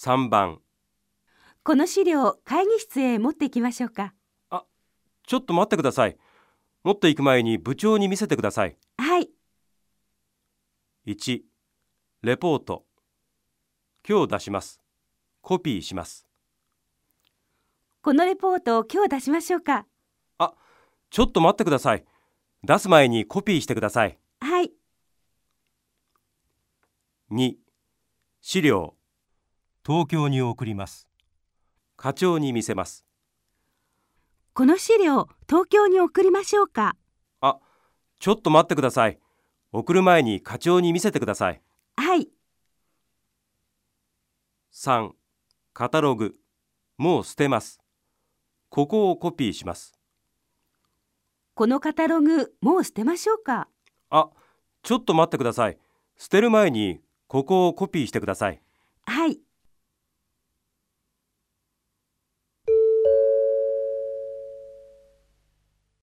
3番。この資料会議室へ持って行きましょうか。ちょっと待ってください。持っていく前に部長に見せてください。はい。1レポート。今日出します。コピーします。このレポートを今日出しましょうか。ちょっと待ってください。出す前にコピーしてください。はい。2資料東京に送ります。課長に見せます。この資料東京に送りましょうか。ちょっと待ってください。送る前に課長に見せてください。はい。3カタログ。もう捨てます。ここをコピーします。このカタログもう捨てましょうか。あちょっと待ってください。捨てる前にここをコピーしてください。はい